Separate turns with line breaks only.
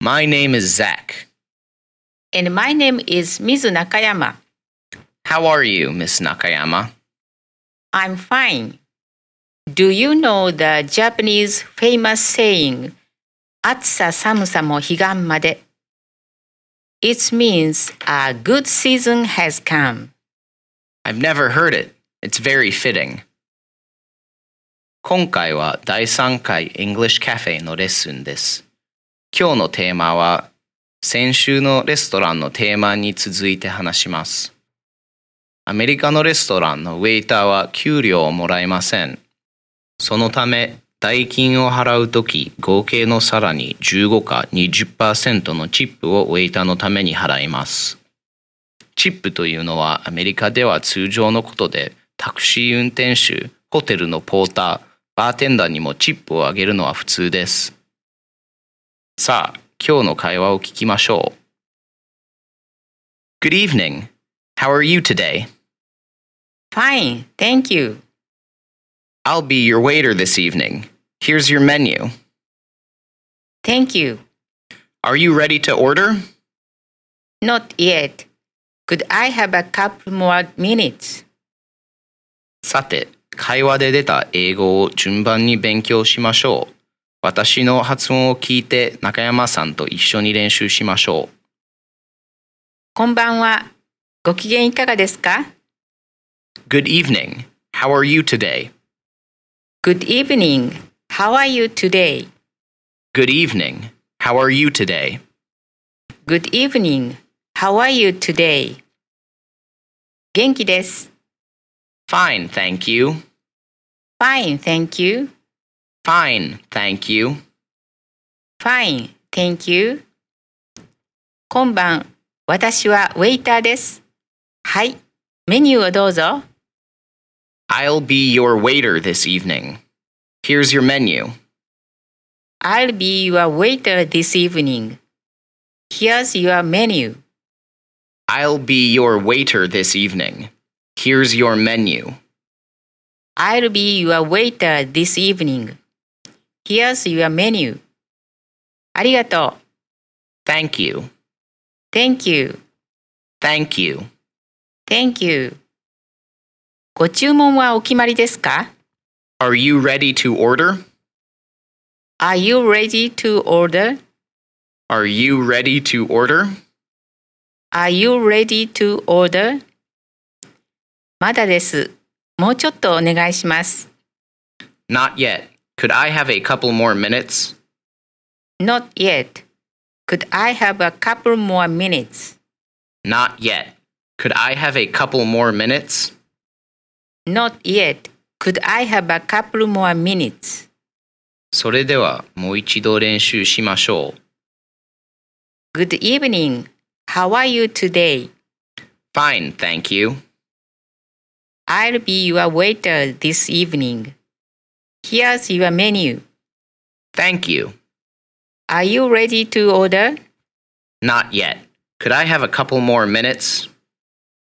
My name is Zach.
And my name is Mizu Nakayama.
How are you, Miss Nakayama?
I'm fine. Do you know the Japanese famous saying, 暑さ寒さも彼岸まで It means a good season has come.
I've never heard it. It's very fitting. 今回は第3回 English Cafe のレッスンです。 今日のテーマは先週のレストランのテーマに続いて話します。アメリカのレストランのウェイターは給料をもらえません。そのため代金を払うとき合計のさらに15か20%のチップをウェイターのために払います。チップというのはアメリカでは通常のことでタクシー運転手、ホテルのポーター、バーテンダーにもチップをあげるのは普通です。さあ、今日の会話を聞きましょう。Good evening. How are you today?
Fine, thank you.
I'll be your waiter this evening. Here's your menu.
Thank you.
Are you ready to order?
Not yet. Could I have a couple more minutes?
さて、会話で出た英語を順番に勉強しましょう。 私の発音を聞いて中山さんと一緒に練習しましょう。
こんばんは。ご機嫌いかがですか
Good evening. How are you today?
Good evening. How are you today?
Good evening. How are you today?
Good evening. How are you today? 元気です。
Fine, thank you.
Fine, thank you.
Fine, thank you.
Fine, thank you. 今晩、私はウェイターです。はい、メニューをどうぞ。
I'll be your waiter this evening. Here's your menu.
I'll be your waiter this evening. Here's your menu.
I'll be your waiter this evening. Here's your menu.
I'll be your waiter this evening. Here's your menu. ありがとう。
Thank you.
Thank you.
Thank you.
Thank you. ご注文はお決まりですか
Are you ready to order?
?Are you ready to order?
Are you ready to order?
Are you ready to order? まだです。もうちょっとお願いします。
Not yet. Could I have a couple more minutes?
Not yet. Could I have a couple more minutes?
Not yet. Could I have a couple more minutes?
Not yet. Could I have a couple more minutes?
それではもう一度練習しましょう。
Good evening. How are you today?
Fine, thank you.
I'll be your waiter this evening. Here's your menu.
Thank you.
Are you ready to order?
Not yet. Could I have a couple more minutes?